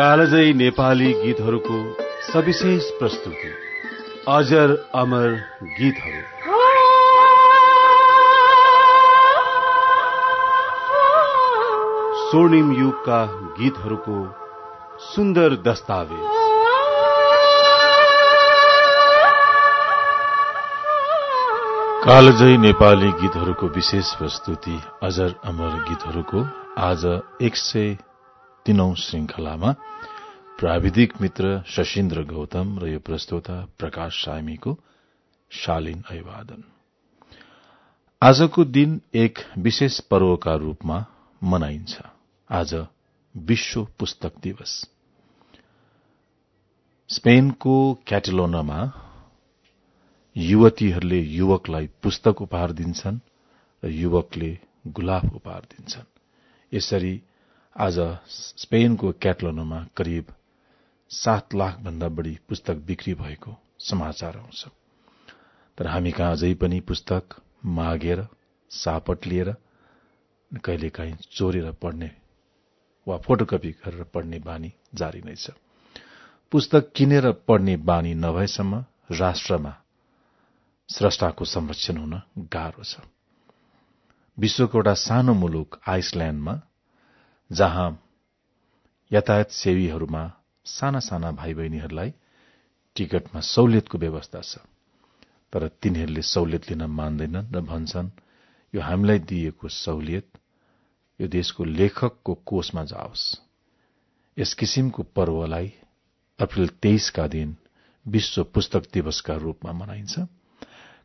कालजयी नेपाली गीतहरूको सविशेष प्रस्तुति। अजर अमर गीतहरू। स्वर्णिम युगका गीतहरूको सुन्दर दस्तावेज। कालजयी नेपाली गीतहरूको विशेष प्रस्तुति अजर अमर गीतहरूको आज एक सय तीनौं श्रृंखलामा प्राविधिक मित्र शशीन्द्र गौतम र यो प्रस्तोता प्रकाश सामीको शालीन अभिवादन। आजको दिन एक विशेष पर्वका रूपमा मनाइन्छ। आज विश्व पुस्तक दिवस। स्पेनको क्याटेलोनामा युवतीहरूले युवकलाई पुस्तक उपहार दिन्छन् र युवकले गुलाब उपहार दिन्छन्। यसरी आज स्पेनको क्याटलोनामा करिब सात लाख भन्दा बढ़ी पुस्तक बिक्री भएको समाचार आउँछ। तर हामी कहाँ अझै पनि पुस्तक मागेर सापट लिएर कहिलेकाहीँ चोरेर पढ्ने वा फोटोकपी गरेर पढ्ने बानी जारी नै छ। पुस्तक किनेर पढ्ने बानी नभएसम्म राष्ट्रमा स्रष्टाको संरक्षण हुन गाह्रो छ। विश्वको एउटा सानो मुलुक आइसल्याण्डमा जहाँ यातायात सेवीहरूमा साना साना भाइ बहिनीहरूलाई टिकटमा सहुलियतको व्यवस्था छ। तर तिनीहरूले सहुलियत लिन मान्दैनन् र भन्छन् यो हामीलाई दिइएको सहुलियत यो देशको लेखकको कोषमा जाओस्। यस किसिमको पर्वलाई अप्रेल तेइसका दिन विश्व पुस्तक दिवसका रूपमा मनाइन्छ।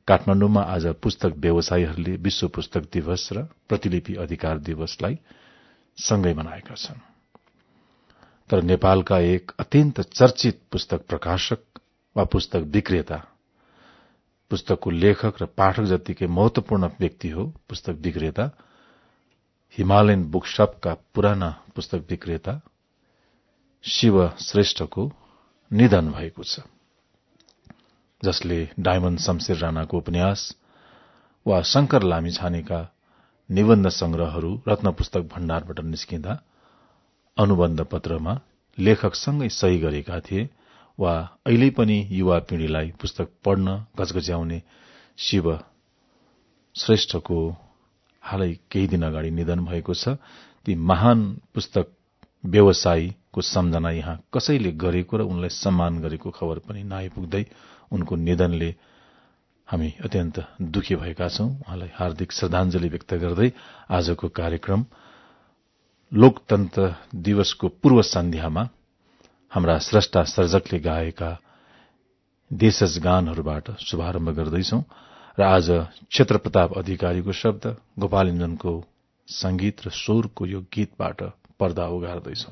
काठमाण्डुमा आज पुस्तक व्यवसायीहरूले विश्व पुस्तक दिवस र प्रतिलिपि अधिकार दिवसलाई सँगै मनाएका छन्। तर नेपालका एक अत्यन्त चर्चित पुस्तक प्रकाशक वा पुस्तक विक्रेता पुस्तकको लेखक र पाठक जत्तिकै महत्वपूर्ण व्यक्ति हो पुस्तक विक्रेता हिमालयन बुकशपका पुराना पुस्तक विक्रेता शिव श्रेष्ठको निधन भएको छ जसले डायमण्ड शमशेर राणाको उपन्यास वा शंकर लामिछानेका निबन्ध संग्रहहरू रत्न पुस्तक भण्डारबाट निस्किँदा अनुबन्ध पत्रमा लेखकसँगै सही गरेका थिए वा अहिले पनि युवा पीढ़ीलाई पुस्तक पढ्न गजगज्याउने शिव श्रेष्ठको हालै केही दिन अगाडि निधन भएको छ। ती महान पुस्तक व्यवसायीको सम्झना यहाँ कसैले गरेको र उनलाई सम्मान गरेको खबर पनि नआइपुग्दै उनको निधनले हामी अत्यन्त दुखी भएका छौं। उहाँलाई हार्दिक श्रद्धांजलि व्यक्त गर्दै आजको कार्यक्रम लोकतन्त्र दिवसको पूर्व सन्ध्यामा हाम्रा स्रष्टा सर्जकले गाएका देशज गानहरूबाट शुभारम्भ गर्दैछौ र आज क्षेत्र प्रताप अधिकारीको शब्द गोपालिन्दनको संगीत र स्वरको यो गीतबाट पर्दा उगार्दैछौ।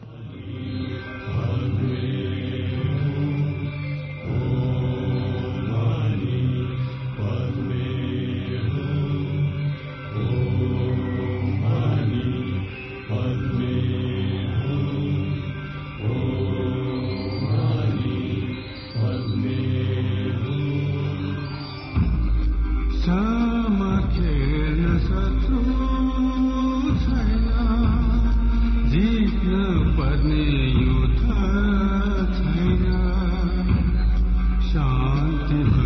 Mm-hmm.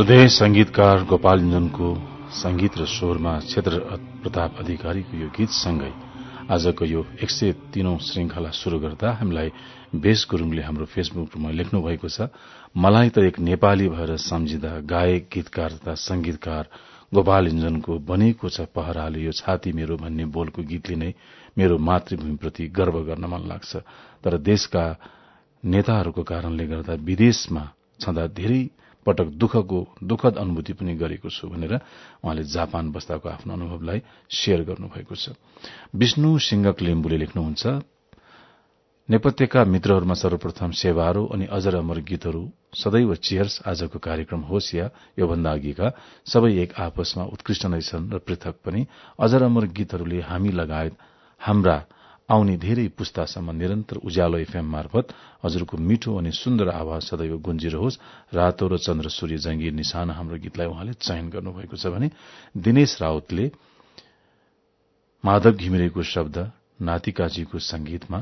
श्रद्धेय संगीतकार गोपाल इन्जनको संगीत र स्वरमा क्षेत्र प्रताप अधिकारीको यो गीतसँगै आजको यो एक सय तीनौं श्रृंखला शुरू गर्दा हामीलाई बेस गुरूङले हाम्रो फेसबुकमा लेख्नु भएको छ मलाई त एक नेपाली भएर सम्झिँदा गायक गीतकार तथा संगीतकार गोपाल इन्जनको बनेको छ पहराले यो छाती मेरो भन्ने बोलको गीतले नै मेरो मातृभूमिप्रति गर्व गर्न मन लाग्छ। तर देशका नेताहरूको कारणले गर्दा विदेशमा छँदा धेरै पटक दुःखको दुःखद अनुभूति पनि गरेको छु भनेर उहाँले जापान बस्दाको आफ्नो अनुभवलाई शेयर गर्नुभएको छ। विष्णु सिंहक लिम्बुले लेख्नुहुन्छ नेपथ्यका मित्रहरूमा सर्वप्रथम सेवारो अनि अजर अमर गीतहरू सदैव चियर्स आजको कार्यक्रम होस् या योभन्दा अघिका सबै एक आपसमा उत्कृष्ट नै छन् र पृथक पनि। अजर अमर गीतहरूले हामी लगायत हाम्रा आउने धेरै पुस्तासम्म निरन्तर उज्यालो एफएम मार्फत हजुरको मिठो अनि सुन्दर आवाज सदैव गुन्जिरहोस्। रातो र चन्द्र सूर्य जंगीर निशाना हाम्रो गीतलाई उहाँले चयन गर्नुभएको छ भने दिनेश राउतले माधव घिमिरेको शब्द नातिकाजीको संगीतमा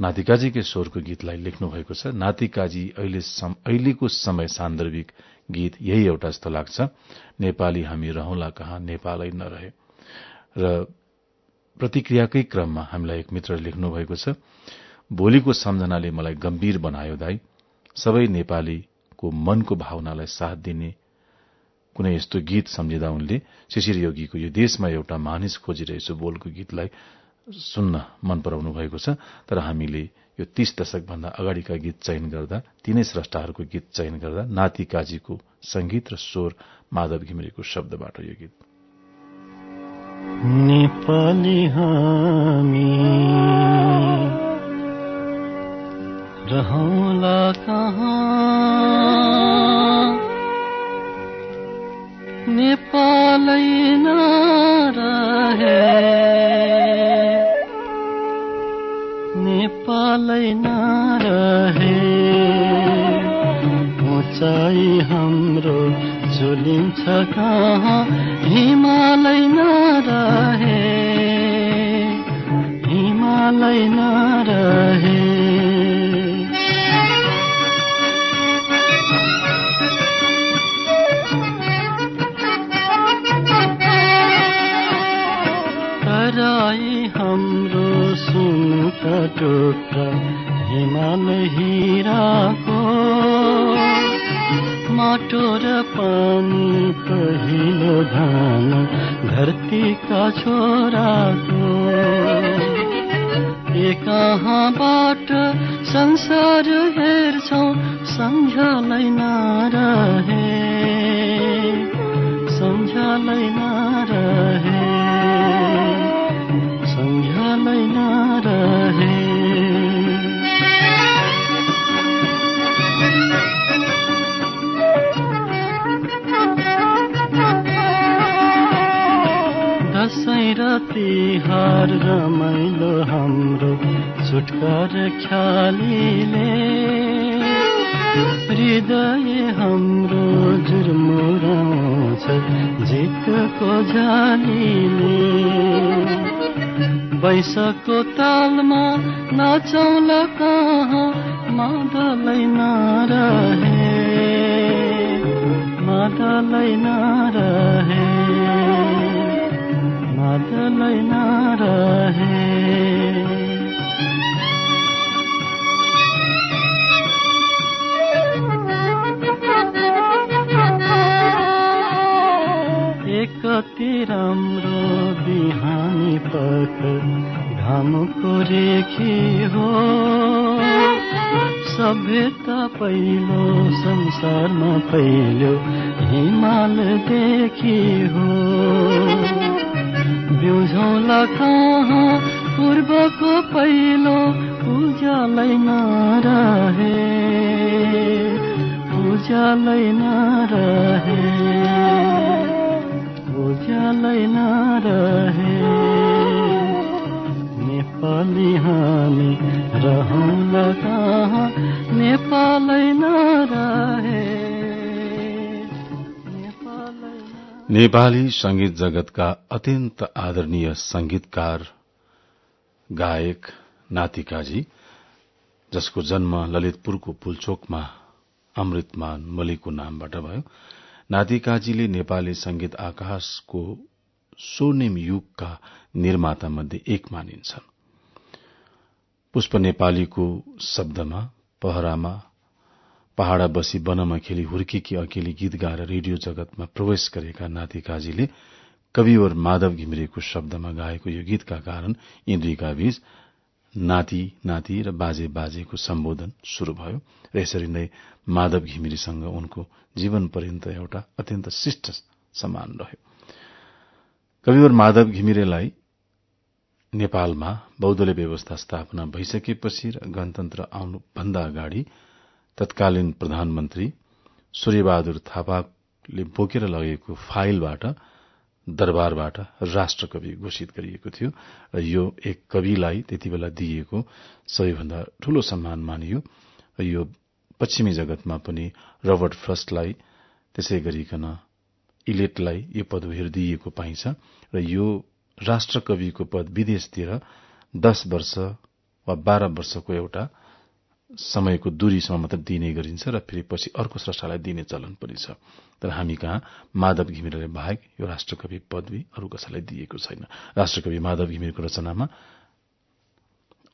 नातिकाजीकै स्वरको गीतलाई लेख्नु भएको छ। नातिकाजी अहिलेको समय सान्दर्भिक गीत यही एउटा जस्तो लाग्छ। नेपाली हामी रहौंला कहाँ नेपालै नरहे। र प्रतिक्रियाकै क्रममा हामीलाई एक मित्र लेख्नु भएको छ भोलिको सम्झनाले मलाई गम्भीर बनायो दाई। सबै नेपालीको मनको भावनालाई साथ दिने। कुनै यस्तो गीत सम्झिँदा उनले शिशिर योगीको यो देशमा एउटा मानिस खोजिरहेछु बोलको गीतलाई सुन्न मन पराउनु भएको छ तर हामीले यो तीस दशक भन्दा अगाडिका गीत चयन गर्दा तीनै स्रष्टाहरूको गीत चयन गर्दा नाति काजीको संगीत र स्वर माधव घिमिरेको शब्दबाट यो गीत नेपाली हामी। रहौला कहाँ? नेपालै नरहे नेपालै नरहे उँचाइ हाम्रो झुलिन्छ कहाँ? हिमालय नरहे। हिमालय नरहे। तराई हाम्रो सुनका टोक्रा हिमालय हिराको। माटो र पानी पहिलो धान धरतीका छोराको कहाँबाट संसार हेर्छौ सम्झलै नरहे। सम्झलै नरहे। सम्झलै नरहे। र तिहार रमाइलो हाम्रो छुटकार ख्यालीले। हृदय हाम्रो जुर्मुराउँछ जितको झालीले। बैसको तालमा नाचौल कहाँ? मादलै नरहे। मादलै नरहे। मादलै नरहे। कति राम्रो बिहानी पख घामको रेखी हो। सभ्यता पहिलो संसारमा पहिलो हिमाल देखी हो। बिउझौला कहाँ पूर्वको पहिलो पूजालै नरहे पूजालै नरहे पूजालै नरहे नेपाली हामी रहौँला कहाँ नेपालै नरहे नेपाली संगीत जगतका अत्यन्त आदरणीय संगीतकार गायक नातिकाजी जसको जन्म ललितपुरको पुलचोकमा अमृतमान मलिकको नामबाट भयो नाति काजीले नेपाली संगीत आकाशको स्वर्णिम युगका निर्माता मध्ये एक मानिन्छन्। पुष्प नेपालीको शब्दमा पहरामा पहाड़ा बसी वनमा खेली हुर्केकी अकेली गीत गाएर रेडियो जगतमा प्रवेश गरेका नाति काजीले कविवर माधव घिमिरेको शब्दमा गाएको यो गीतका कारण दुईका बीच नाति नाति र बाजे बाजेको सम्बोधन शुरू भयो र यसरी नै माधव घिमिरेसँग उनको जीवन पर्यन्त एउटा अत्यन्त शिष्ट सम्मान रह्यो। कविवर माधव घिमिरेलाई नेपालमा बौद्धले व्यवस्था स्थापना भइसकेपछि र गणतन्त्र आउनुभन्दा अगाडि तत्कालीन प्रधानमन्त्री सूर्यबहादुर थापाले बोकेर लगेको फाइलबाट दरबारबाट राष्ट्रकवि घोषित गरिएको थियो र यो एक कविलाई त्यति बेला दिइएको सबैभन्दा ठूलो सम्मान मानियो र यो पश्चिमी जगतमा पनि रबर्ट फ्रस्टलाई त्यसै गरिकन इलेटलाई यो पदवीहरू दिइएको पाइन्छ र यो राष्ट्रकविको पद विदेशतिर दश वर्ष वा बाह्र वर्षको एउटा समयको दूरीसम्म मात्र दिने गरिन्छ र फेरि पछि अर्को स्रष्टालाई दिने चलन पनि छ तर हामी कहाँ? माधव घिमिरेले बाहेक यो राष्ट्रकवि पदवी अरू कसैलाई दिएको छैन। राष्ट्रकवि माधव घिमिरेको रचनामा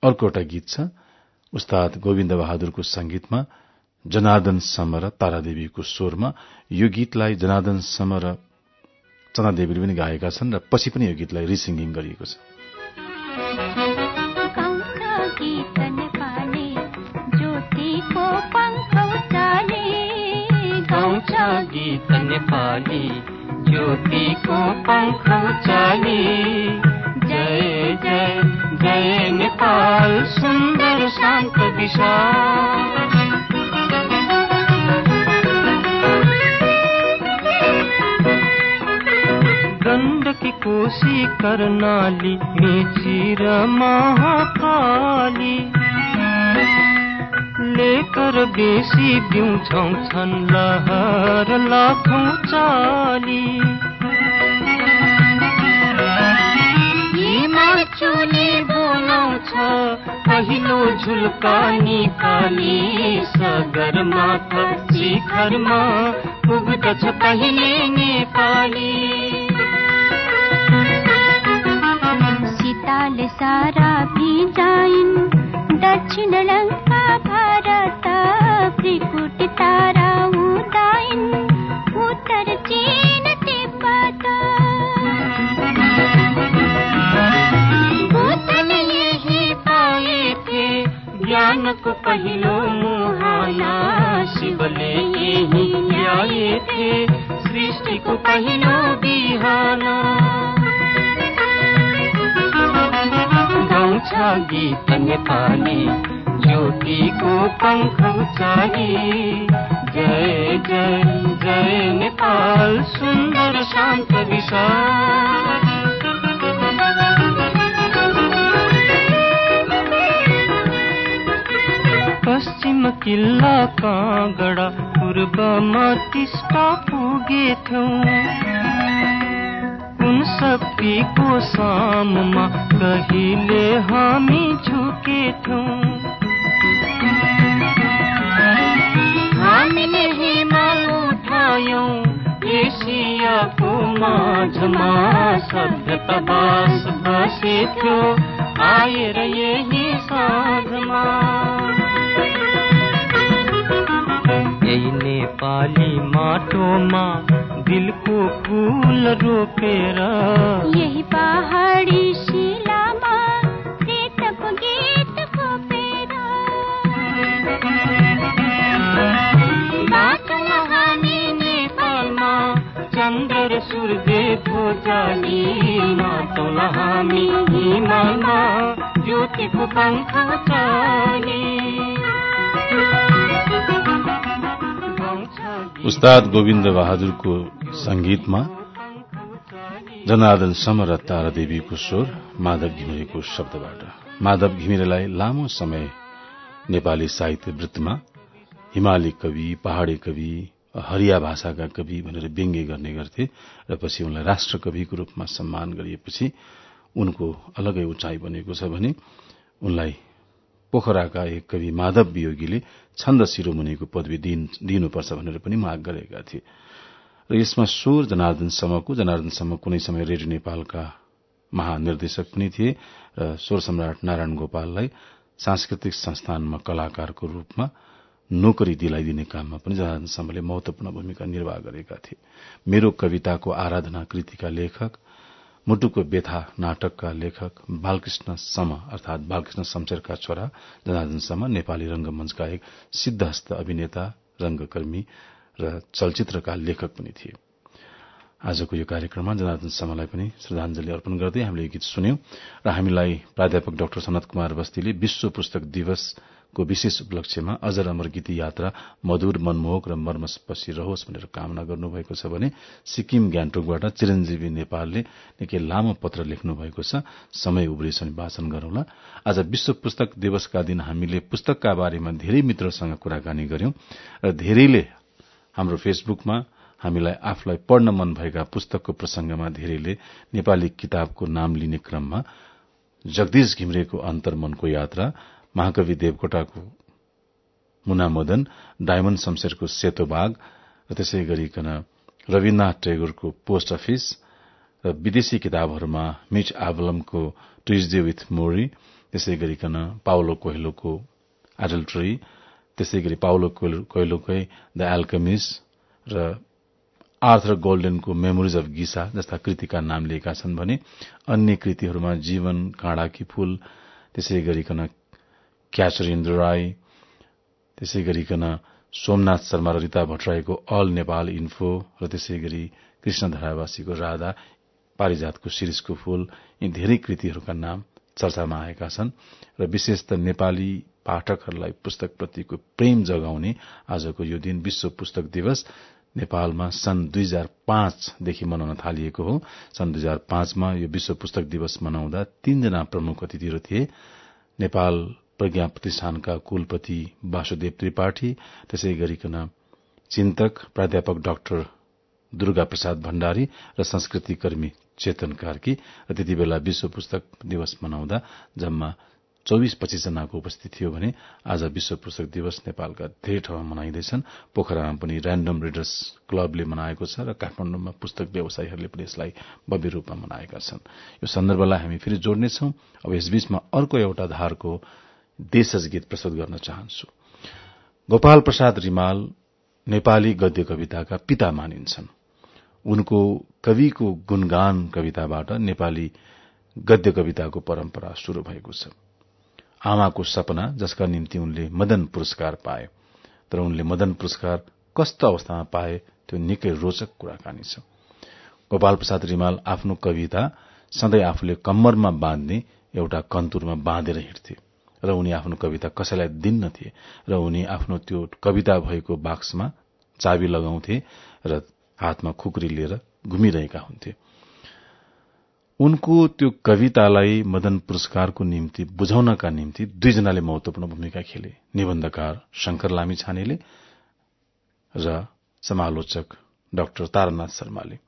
अर्को एउटा गीत छ। उस्ताद गोविन्द बहादुरको संगीतमा जनार्दन सम र तारादेवीको स्वरमा यो गीतलाई जनार्दन सम र चनादेवीले पनि गाएका छन् र पछि पनि यो गीतलाई रिसिङ्गिङ गरिएको छ। गीत नेपाली ज्योतिको पङ्ख चाली। जय जय जय नेपाल सुन्दर शान्त विशाल। गण्डकी कोशी कर्णाली मेची र महाकाली। लेकर बेसी बिउछौ छन् लहर लाखौँ चाली। चुली बोलाउँछ पहिलो झुल्का निकाली सगरमाथा शिखरमा पुग्दछ पहिले नेपाली। सीताले सारा भिजाइन् दक्षिण लङ्का ज्ञानको पहिलो मुहाना। शिवले यही ल्याएथे सृष्टिको पहिलो बिहान। गाउँछ गीत नेपाली। ज्योतिको पङ्ख चाली जय जय जय नेपाल सुन्दर शान्त विशाल। पश्चिम किल्ला काँगडा पूर्वमा टिस्टा पुगेथ्यौँ। कुन शक्तिको साममा कहिले हामी झुकेथ्यौँ। एसियाको माझमा सभ्यता बास बसेथ्यो आएर यही साँझमा यही नेपाली माटोमा दिलको फुल रोपेर यही पहाडी उस्ताद गोविन्द बहादुरको संगीतमा जनार्दन सम र तारादेवीको स्वर माधव घिमिरेको शब्दबाट। माधव घिमिरेलाई लामो समय नेपाली साहित्य वृत्तमा हिमाली कवि पहाड़ी कवि हरिया भाषाका कवि भनेर व्यङ्ग्य गर्ने गर्थे र पछि उनलाई राष्ट्र कविको रूपमा सम्मान गरिएपछि उनको अलगै उचाइ बनेको छ भने उनलाई पोखराका एक कवि माधव वियोगीले छन्द शिरोमुनिको पदवी दिइनुपर्छ भनेर पनि माग गरेका थिए। र यसमा स्वर जनार्दन समको जनार्दन सम कुनै समय रेडियो नेपालका महानिर्देशक पनि थिए र स्वर सम्राट नारायण गोपाललाई सांस्कृतिक संस्थानमा कलाकारको रूपमा नोकरी दिलाइदिने काममा पनि जनार्दन समले महत्वपूर्ण भूमिका निर्वाह गरेका थिए। मेरो कविताको आराधना कृतिका लेखक मुटुको व्यथा नाटकका लेखक बालकृष्ण सम अर्थात बालकृष्ण शमशेरका छोरा जनार्दन सम नेपाली रंगमंचका एक सिद्धहस्त अभिनेता रंगकर्मी र चलचित्रका लेखक पनि थिए। आजको यो कार्यक्रममा जनार्दन समलाई पनि श्रद्धांजलि अर्पण गर्दै हामीले यो गीत सुन्यौं र हामीलाई प्राध्यापक डाक्टर सनत कुमार बस्तीले विश्व पुस्तक दिवसको विशेष उपलक्ष्यमा अजर अमर गीत यात्रा मधुर मनमोहक र मर्मस्पशी रहोस् भनेर कामना गर्नुभएको छ भने सिक्किम ग्यान्टोकबाट चिरञ्जीवी नेपालले निकै लामो पत्र लेख्नु भएको छ। समय उब्रेछ वाचन गरौंला। आज विश्व पुस्तक दिवसका दिन हामीले पुस्तकका बारेमा धेरै मित्रसँग कुराकानी गर्यौं र धेरैले हाम्रो फेसबुकमा हामीलाई आफूलाई पढ्न मन भएका पुस्तकको प्रसंगमा धेरैले नेपाली किताबको नाम लिने क्रममा जगदीश घिम्रेको अन्तर्मनको यात्रा महाकवि देवकोटाको मुनामदन डायमण्ड शमशेरको सेतो बाग र त्यसै गरिकन रविन्द्रनाथ टेगोरको पोस्ट अफिस र विदेशी किताबहरूमा मिच आबलमको ट्युजडे विथ मोरी त्यसै गरिकन पाउलो कोहेलोको एडल्ट्री त्यसै गरी पाउलो कोइलोकै द एल्कमिस र आर्थर गोल्डनको मेमोरिज अफ गिसा जस्ता कृतिका नाम लिएका छन् भने अन्य कृतिहरूमा जीवन काँडाकी फूल त्यसै गरिकन क्याचर इन्द्र राई त्यसै गरिकन सोमनाथ शर्मा र रीता भट्टराईको अल नेपाल इन्फो र त्यसै गरी कृष्ण धरावासीको राधा पारिजातको शिरिषको फूल यी धेरै कृतिहरूका नाम चर्चामा आएका छन् र विशेष त नेपाली पाठकहरूलाई पुस्तकप्रतिको प्रेम जगाउने आजको यो दिन विश्व पुस्तक दिवस नेपालमा सन् दुई हजार पाँचदेखि मनाउन थालिएको हो। सन् दुई हजार पाँचमा यो विश्व पुस्तक दिवस मनाउँदा तीनजना प्रमुख अतिथिहरू थिए। नेपाल प्रज्ञा प्रतिष्ठानका कुलपति वासुदेव त्रिपाठी त्यसै गरिकन चिन्तक प्राध्यापक डाक्टर दुर्गा प्रसाद भण्डारी र संस्कृति कर्मी चेतन कार्की र त्यति बेला विश्व पुस्तक दिवस मनाउँदा जम्मा चौविस पच्चीस जनाको उपस्थिति थियो भने आज विश्व पुस्तक दिवस नेपालका धेरै ठाउँमा मनाइँदैछन्। पोखरामा पनि ऱ्याण्डम रिडर्स क्लबले मनाएको छ र काठमाडौँमा पुस्तक व्यवसायीहरूले पनि यसलाई भव्य रूपमा मनाएका छन्। यो सन्दर्भलाई हामी फेरि जोड्नेछौ। अब यसबीचमा अर्को एउटा धारको देशज गीत प्रस्तुत गर्न चाहन्छु। गोपाल प्रसाद रिमाल नेपाली गद्य कविताका पिता मानिन्छन्। उनको कविको गुणगान कविताबाट नेपाली गद्य कविताको परम्परा शुरू भएको छ। आमाको सपना जसका निम्ति उनले मदन पुरस्कार पाए तर उनले मदन पुरस्कार कस्तो अवस्थामा पाए त्यो निकै रोचक कुराकानी छ। गोपाल प्रसाद रिमाल आफ्नो कविता सधैँ आफूले कम्मरमा बाँध्ने एउटा कन्तुरमा बाँधेर हिँड्थे। र उनी आफ्नो कविता कसैलाई दिन्नथे र उनी आफ्नो त्यो कविता भएको बाक्समा चाबी लगाउँथे र हातमा खुकुरी लिएर घुमिरहेका हुन्थे। उनको त्यो कवितालाई मदन पुरस्कारको निम्ति बुझाउनका निम्ति दुईजनाले महत्वपूर्ण भूमिका खेले। निबन्धकार शंकर लामी छानेले र समालोचक डाक्टर तारानाथ शर्माले।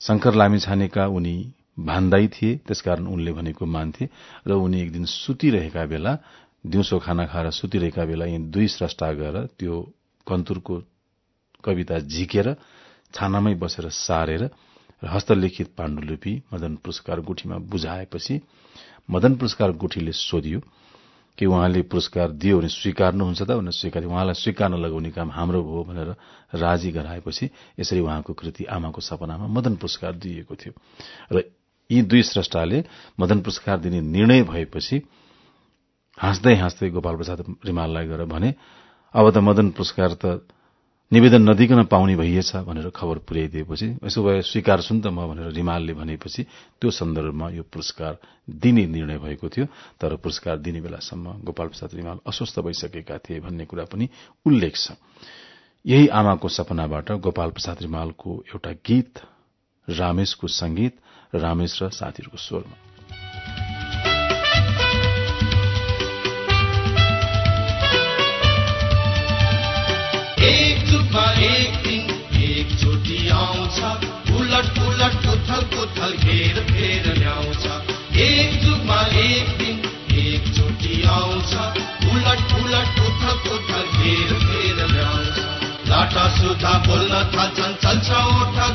शंकर लामी छानेका उनी भान्दाई थिए त्यसकारण उनले भनेको मान्थे र उनी एक दिन सुतिरहेका बेला दिउँसो खाना खाएर सुतिरहेका बेला यी दुई स्रष्टा गएर त्यो कन्तुरको कविता झिकेर छानामै बसेर सारेर र हस्तलिखित पाण्डुलिपि मदन पुरस्कार गुठीमा बुझाएपछि मदन पुरस्कार गुठीले सोधियो कि उहाँले पुरस्कार दियो भने स्वीकार्नुहुन्छ त भनेर स्वीकार उहाँलाई स्वीकार्न लगाउने काम हाम्रो भयो भनेर राजी गराएपछि यसरी उहाँको कृति आमाको सपनामा मदन पुरस्कार दिइएको थियो। र यी दुई स्रष्टाले मदन पुरस्कार दिने निर्णय भएपछि हाँस्दै हाँस्दै गोपाल प्रसाद रिमाललाई गएर भने अब त मदन पुरस्कार त निवेदन नदिकन पाउने भइएछ भनेर खबर पुर्याइदिएपछि यसो भए स्वीकार सुन त म भनेर रिमालले भनेपछि त्यो सन्दर्भमा यो पुरस्कार दिने निर्णय भएको थियो तर पुरस्कार दिने बेलासम्म गोपाल प्रसाद रिमाल अस्वस्थ भइसकेका थिए भन्ने कुरा पनि उल्लेख छ। यही आमाको सपनाबाट गोपाल प्रसाद रिमालको एउटा गीत रामेशको संगीत रामेश र साथीहरूको स्वरमा। उलट पुलट उथल पुथल घेर फेर ल्याउँछ। एक जुगमा एक दिन एकचोटि आउँछ। उलट पुलट उथल पुथल घेर फेर ल्याउँछ। लाटा सुधा बोल्न थाल्छन् चल्छ ओठा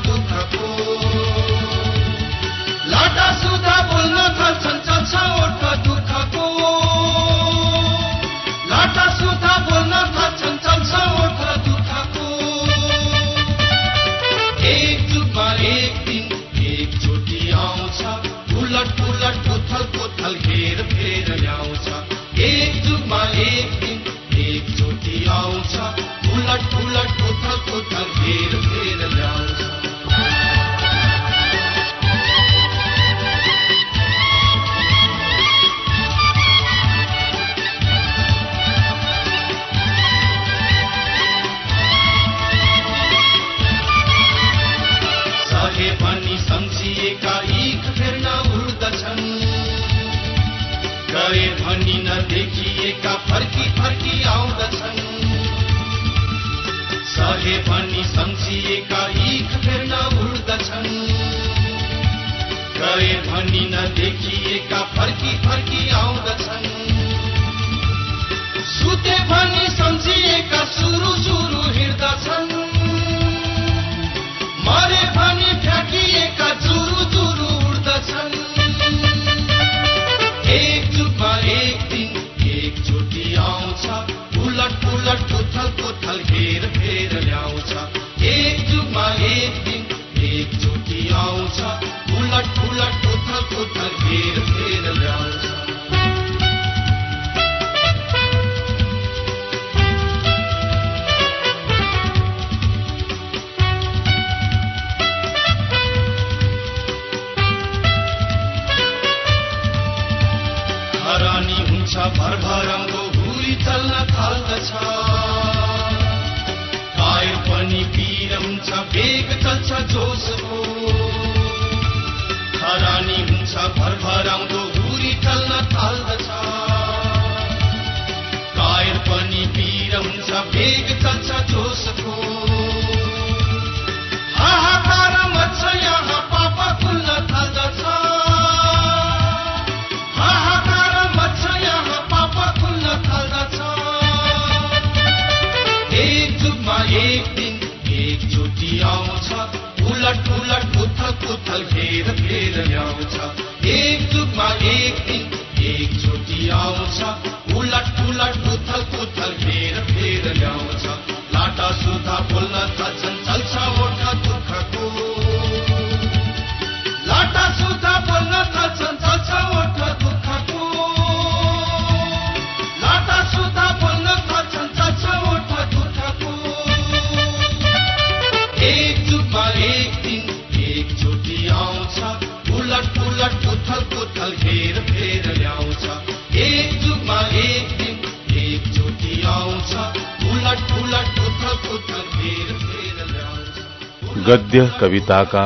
गद्य कविताका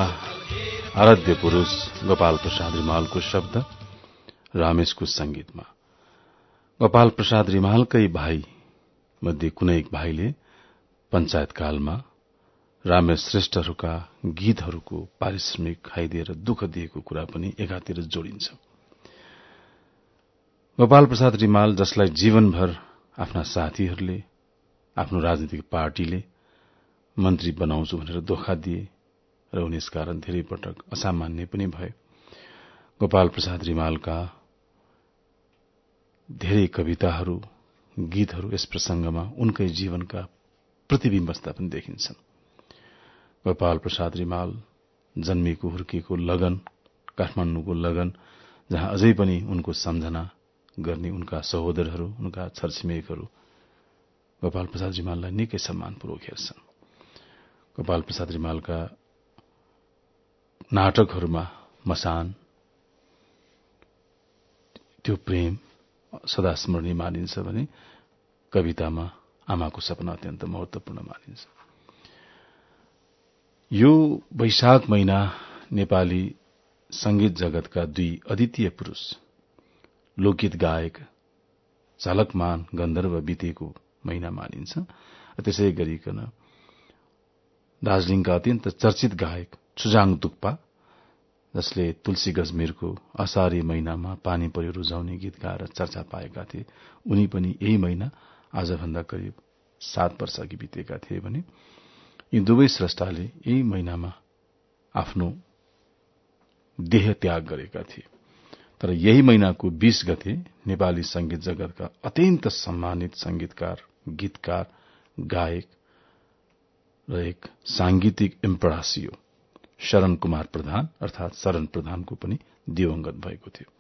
आराध्य पुरूष गोपाल प्रसाद रिमालको शब्द रामेशको संगीतमा। गोपाल प्रसाद रिमालकै भाइ मध्ये कुनै एक भाइले पञ्चायतकालमा रामेश श्रेष्ठहरूका गीतहरूको पारिश्रमिक खाइदिएर दुःख दिएको कुरा पनि एकातिर जोडिन्छ। गोपाल प्रसाद रिमाल जसलाई जीवनभर आफ्ना साथीहरूले आफ्नो राजनीतिक पार्टीले मन्त्री बनाउँछु भनेर धोका दिए र उनी यसकारण धेरै पटक असामान्य पनि भए। गोपाल प्रसाद रिमालका धेरै कविताहरू गीतहरू यस प्रसंगमा उनकै जीवनका प्रतिविम्बस्ता पनि देखिन्छन्। गोपाल प्रसाद रिमाल जन्मिएको हुर्किएको लगन काठमाण्डुको लगन जहाँ अझै पनि उनको सम्झना गर्ने उनका सहोदरहरू उनका छरछिमेकहरू गोपाल प्रसाद रिमाललाई निकै सम्मानपूर्वक हेर्छन्। गोपाल प्रसाद रिमालका नाटकहरूमा मसान त्यो प्रेम सदा स्मरणीय मानिन्छ भने कवितामा आमाको सपना अत्यन्त महत्वपूर्ण मानिन्छ। यो वैशाख महिना नेपाली संगीत जगतका दुई अद्वितीय पुरूष लोकगीत गायक झलकमान गन्धर्व बितेको महिना मानिन्छ। त्यसै गरिकन दार्जीलिङका अत्यन्त चर्चित गायक छुजाङ दुक्पा जसले तुलसी गजमेरको असारी महिनामा पानी पर्यो रुझाउने गीत गाएर चर्चा पाएका थिए। उनी पनि यही महिना आजभन्दा करिब सात वर्ष अघि बितेका थिए भने यी दुवै स्रष्टाले यही महिनामा आफ्नो देह त्याग गरेका थिए। तर यही महिनाको बीस गते नेपाली संगीत जगतका अत्यन्त सम्मानित संगीतकार गीतकार गायक र एक सांगीतिक इम्परासियो शरण कुमार प्रधान अर्थात शरण प्रधानको पनि दिवंगत भएको थियो।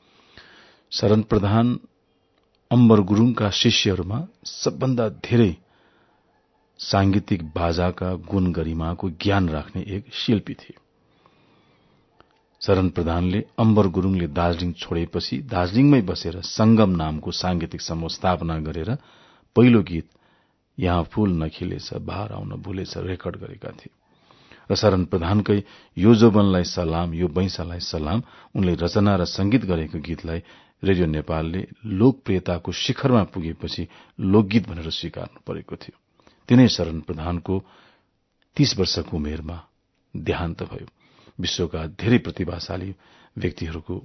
शरण प्रधान अम्बर गुरूङका शिष्यहरूमा सबभन्दा धेरै सांगीतिक बाजाका गुण गरिमाको ज्ञान राख्ने एक शिल्पी थिए। शरण प्रधानले अम्बर गुरूङले दार्जीलिङ छोडेपछि दार्जीलिङमै बसेर संगम नामको सांगीतिक समूह स्थापना गरेर पहिलो गीत यहाँ फूल नखिलेछ बाह्र आउन भूलेछ रेकर्ड गरेका थिए। र शरण प्रधानकै यो जोबनलाई सलाम यो बैंसालाई सलाम उनले रचना र संगीत गरेको गीतलाई रेडियो नेपालले लोकप्रियताको शिखरमा पुगेपछि लोकगीत भनेर स्वीकार्नु परेको थियो। तिनै शरण प्रधानको तीस वर्षको उमेरमा देहान्त भयो। विश्वका धेरै प्रतिभाशाली व्यक्तिहरूको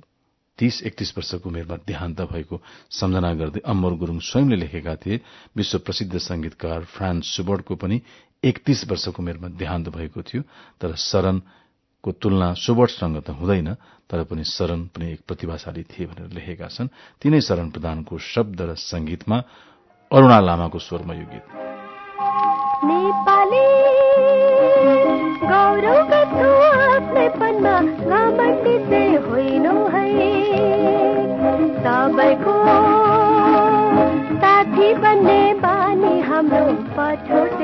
तीस एकतीस वर्षको उमेरमा देहान्त भएको सम्झना गर्दै अमर गुरूङ स्वयंले लेखेका थिए। विश्व प्रसिद्ध संगीतकार फ्रान्स सुबर्टको पनि एकतीस वर्षको उमेरमा देहान्त भएको थियो। तर शरणको तुलना सुबर्टसँग त हुँदैन तर पनि शरण पनि एक प्रतिभाशाली थिए भनेर लेखेका छन्। तिनै शरण प्रधानको शब्द र संगीतमा अरूणा लामाको स्वरमा यो गीत। बन्ने बानी हाम्रो पछोटे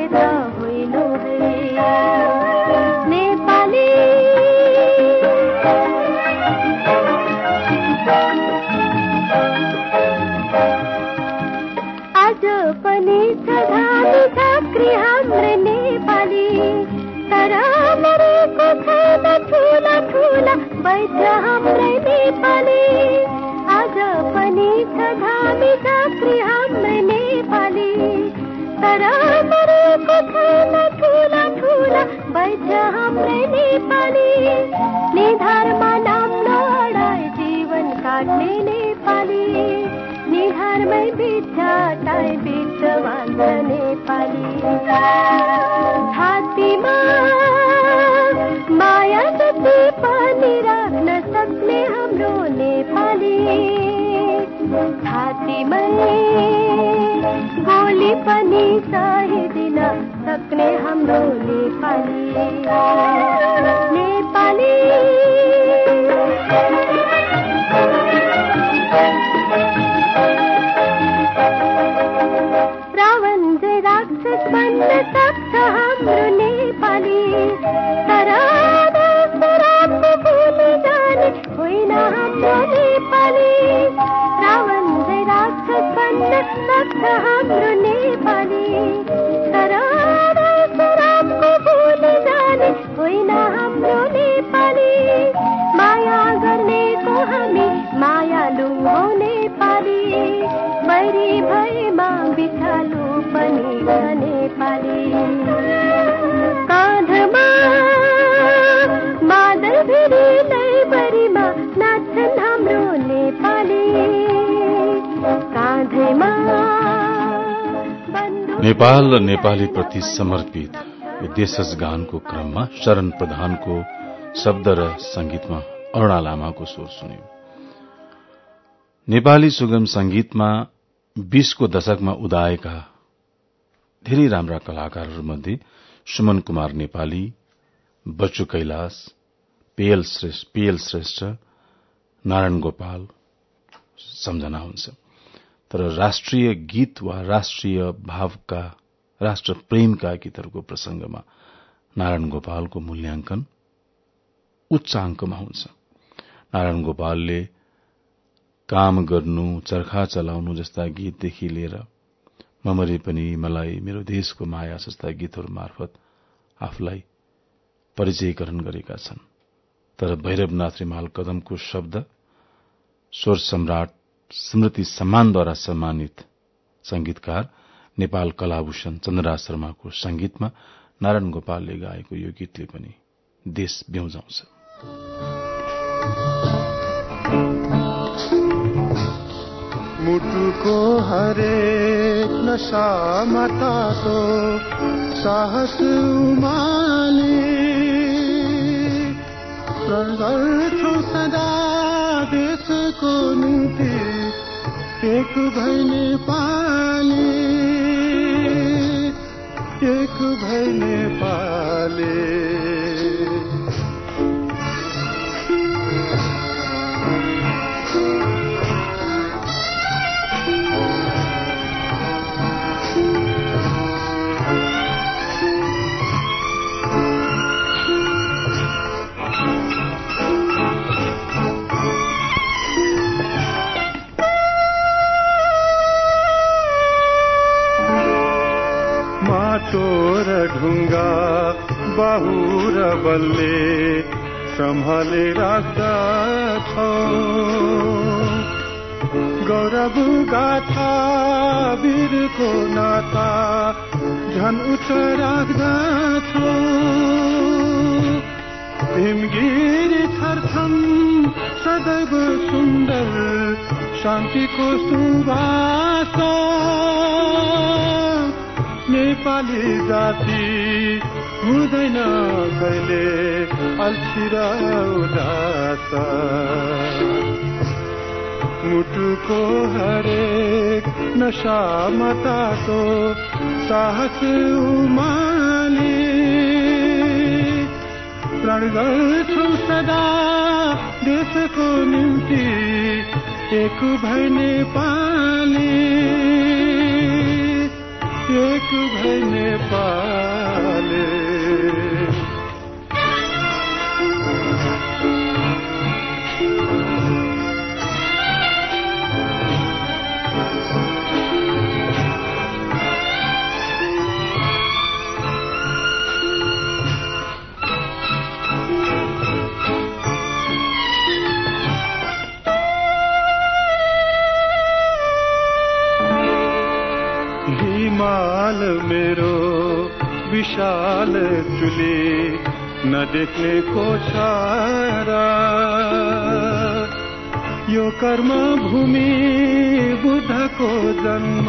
नेपाल र नेपाली प्रति समर्पित देशज गानको क्रममा शरण प्रधानको शब्द र संगीतमा अरूणा लामाको स्वर सुन्यो। नेपाली सुगम संगीतमा बीसको दशकमा उदाएका धेरै राम्रा कलाकारहरूमध्ये सुमन कुमार नेपाली बच्चु कैलाश पीएल श्रेष्ठ पीएल श्रेष्ठ नारायण गोपाल सम्झना हुन्छ तर राष्ट्रिय गीत वा राष्ट्रिय भावका राष्ट्र प्रेमका गीतहरूको प्रसंगमा नारायण गोपालको मूल्याङ्कन उच्च अंकमा हुन्छ। नारायण गोपालले काम गर्नु चर्खा चलाउनु जस्ता गीतदेखि लिएर ममरी पनि मलाई मेरो देशको माया जस्ता गीतहरू मार्फत आफूलाई परिचयकरण गरेका छन्। तर भैरवनाथ रिमाल कदमको शब्द स्वर सम्राट स्मृति सम्मानद्वारा सम्मानित संगीतकार नेपाल कलाभूषण चन्द्रा शर्माको संगीतमा नारायण गोपालले गाएको यो गीतले पनि देश ब्याउँजाउँछ मुटुको हरेक नसामा तो साहस उमाले। सदा देशको निम्ति एक भई नेपाली एक भई नेपाली। माटो र ढुङ्गा बाहु र बलले सम्हाले राख्दछौ गौरव गाथा वीरको नाता झन उच्च राख्दछौ हिमगिरी छर्छम सदैव सुन्दर शान्तिको सुवास नेपाली जाति हुँदैन कहिले अल्छी र उदास। मुटुको हरेक नसामा तातो साहस उमाली। प्राण गर्छौ सदा देशको निम्ति एक भई नेपाली। एक भई नेपाली। विशाल चुली नदेख्नेको छ र यो कर्म भूमि बुद्धको जन्म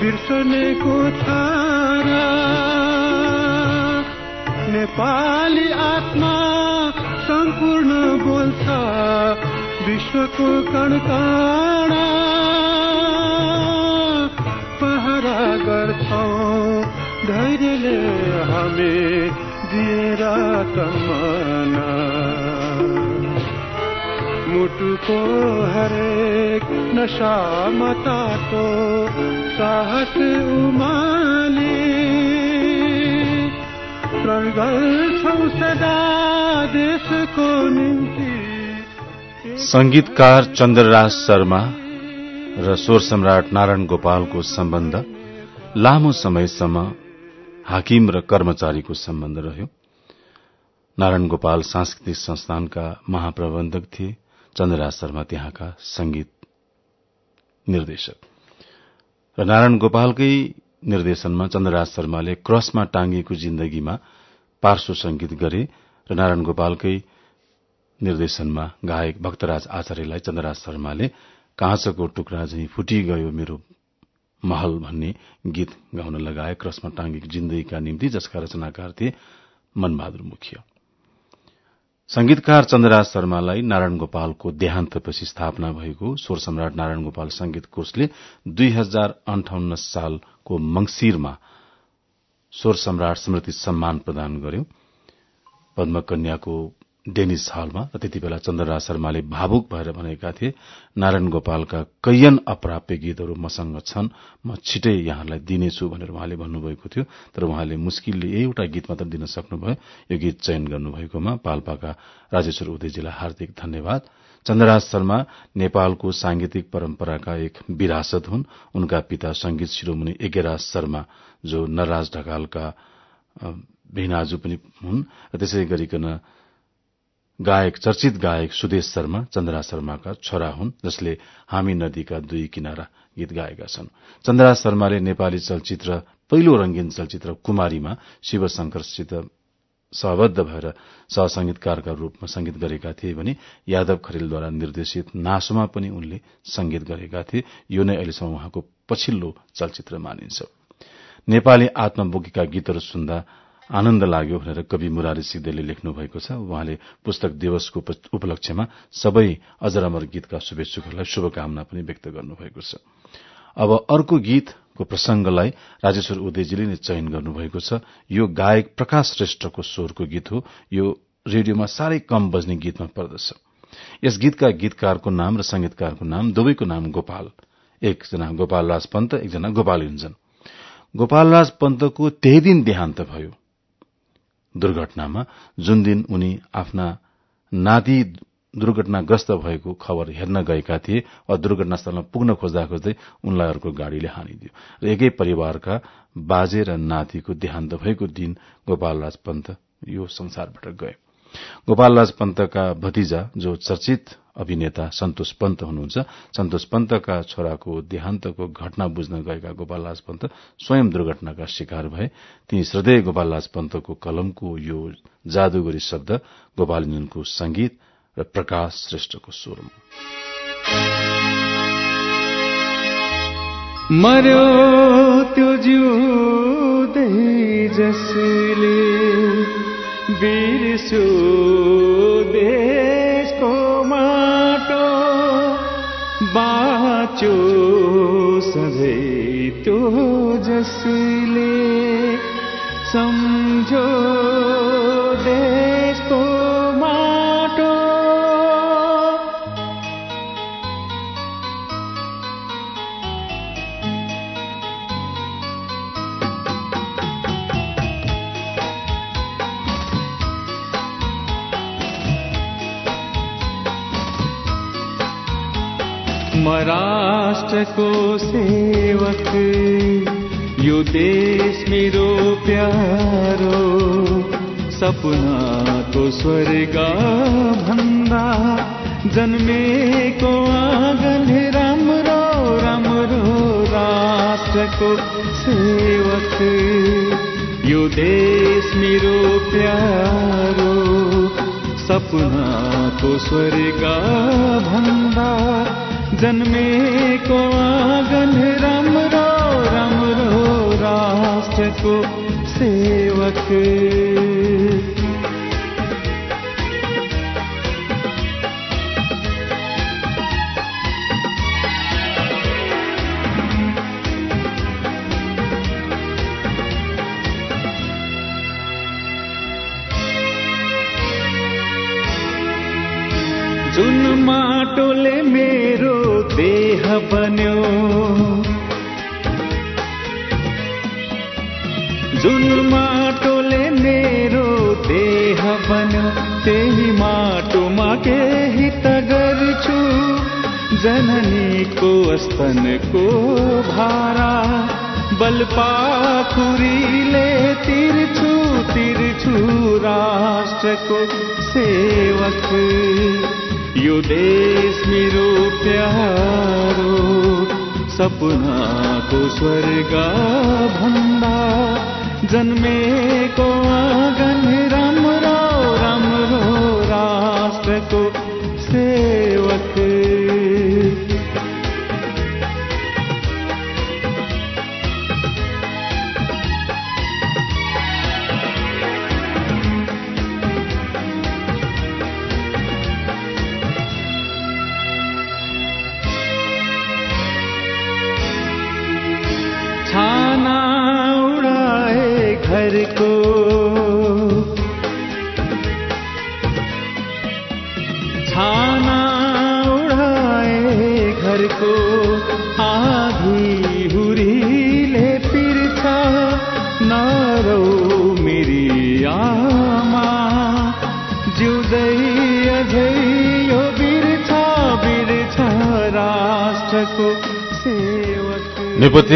बिर्सनेको छ र नेपाली आत्मा सम्पूर्ण बोल्छ विश्वको कणकणा। पहरा गर्छौ। धैर्यले हामी दिएर तमना मुटुको हरेक नसामा तातो साहस उमाली सदा देशको निम्ति। संगीतकार चन्द्रराज शर्मा र स्वर सम्राट नारायण गोपालको सम्बन्ध लामो समयसम्म हाकिम र कर्मचारीको सम्बन्ध रह्यो। नारायण गोपाल सांस्कृतिक संस्थानका महाप्रबन्धक थिए। चन्द्रराज शर्मा त्यहाँका संगीत निर्देशक। र नारायण गोपालकै निर्देशनमा चन्द्रराज शर्माले क्रसमा टाँगिएको जिन्दगीमा पार्श्व संगीत गरे र नारायण गोपालकै निर्देशनमा गायक भक्तराज आचार्यलाई चन्द्रराज शर्माले काँचको टुक्रा झैं फुटी गयो मेरो महल भन्ने गीत गाउन लगाए क्रसमा टाँगेको जिन्दगीका निम्ति जसका रचनाकार थिए मनबहादुर मुखिया। संगीतकार चन्द्रराज शर्मालाई नारायण गोपालको देहान्तपछि स्थापना भएको स्वर सम्राट नारायण गोपाल संगीत कोषले दुई हजार अन्ठाउन्न सालको मंगिरमा स्वर सम्राट स्मृति सम्मान प्रदान गर्यो। पद्मकन्याको डेनिस हलमा र त्यति बेला चन्द्रराज शर्माले भावुक भएर भनेका थिए नारायण गोपालका कैयन अप्राप्य गीतहरू मसँग छन् म छिटै यहाँलाई दिनेछु भनेर उहाँले भन्नुभएको थियो तर उहाँले मुस्किलले एउटा गीत मात्र दिन सक्नुभयो। यो गीत चयन गर्नुभएकोमा पाल्पाका राजेश्वर उदयजीलाई हार्दिक धन्यवाद। चन्द्रराज शर्मा नेपालको सांगीतिक परम्पराका एक विरासत हुन्। उनका पिता संगीत शिरोमणि एगेराज शर्मा जो नरराज ढकालका भिनाजु पनि हुन् र त्यसै गरिकन गायक चर्चित गायक सुदेश शर्मा चन्द्रा शर्माका छोरा हुन् जसले हामी नदीका दुई किनारा गीत गाएका छन्। चन्द्रराज शर्माले नेपाली चलचित्र पहिलो रंगीन चलचित्र कुमारीमा शिवशंकरसित सहबद्ध भएर सहसंगीतकारका रूपमा संगीत गरेका थिए भने यादव खरेलद्वारा निर्देशित नासोमा पनि उनले संगीत गरेका थिए। यो नै अहिलेसम्म उहाँको पछिल्लो चलचित्र मानिन्छ। नेपाली आत्मबोकीका गीतहरू सुन्दा आनन्द लाग्यो भनेर कवि मुरारी सिग्देलले लेख्नु भएको छ। उहाँले पुस्तक दिवसको उपलक्ष्यमा सबै अजर अमर गीतका शुभेच्छुकहरूलाई शुभकामना पनि व्यक्त गर्नुभएको छ। अब अर्को गीतको प्रसंगलाई राजेश्वर उदयजीले नै चयन गर्नुभएको छ। यो गायक प्रकाश श्रेष्ठको स्वरको गीत हो। यो रेडियोमा साह्रै कम बज्ने गीतमा पर्दछ। यस गीतका गीतकारको नाम र संगीतकारको नाम दुवैको नाम गोपाल। एकजना गोपाल राज पन्त एकजना गोपाल युञ्जन गोपाल राज पन्तको त्यही दिन देहान्त भयो। दुर्घटनामा जुन दिन उनी आफ्ना नाति दुर्घटनाग्रस्त भएको खबर हेर्न गएका थिए वा दुर्घटनास्थलमा पुग्न खोज्दा खोज्दै उनलाई अर्को गाड़ीले हानिदियो र एकै परिवारका बाजे र नातिको देहान्त भएको दिन गोपाल राज पन्त यो संसारबाट गए गोपाल राज पन्तका भतिजा जो चर्चित अभिनेता सन्तोष पन्त हुनुहुन्छ। सन्तोष पन्तका छोराको देहान्तको घटना बुझ्न गएका गोपाल राज पन्त स्वयं दुर्घटनाका शिकार भए। ती श्रद्धेय गोपाल राज पन्तको कलमको यो जादुगरी शब्द गोपालजनको संगीत र प्रकाश श्रेष्ठको स्वरमा। बाँचो सधैँ त्यो जसले सम्झो म राष्ट्रको सेवक यो देश मेरो प्यारो सपनाको स्वर्ग भन्दा जन्मेको आँगन राम्रो राम्रो राष्ट्रको सेवक यो देश मेरो प्यारो सपनाको स्वर्ग भन्दा जन्मेको आँगन राम्रो राम्रो राष्ट्रको सेवक। बन्यो। जुन माटोले मेरो देह बन्यो त्यही माटोमा केही त गर्छु। जननीको स्तनको भारा बलपाखुरीले तिर्छु तिर्छु राष्ट्रको सेवक। यो देश मेरो प्यारो सपनाको स्वर्ग भन्दा जन्मेको आँगन राम्रो राम्रो राष्ट्रको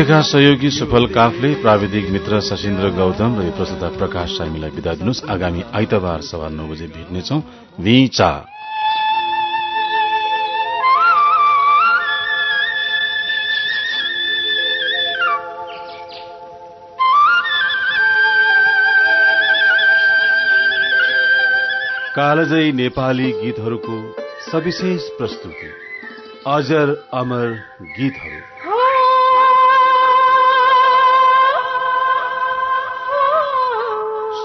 नेपथ्यका सहयोगी सुफल काफले प्राविधिक मित्र सशिन्द्र गौतम र यो प्रकाश सामीलाई विदा दिनुहोस्। आगामी आइतबार सभा नौ बजे भेट्नेछौ। विचा। कालजयी नेपाली गीतहरूको सविशेष प्रस्तुति। अजर अमर गीतहरू।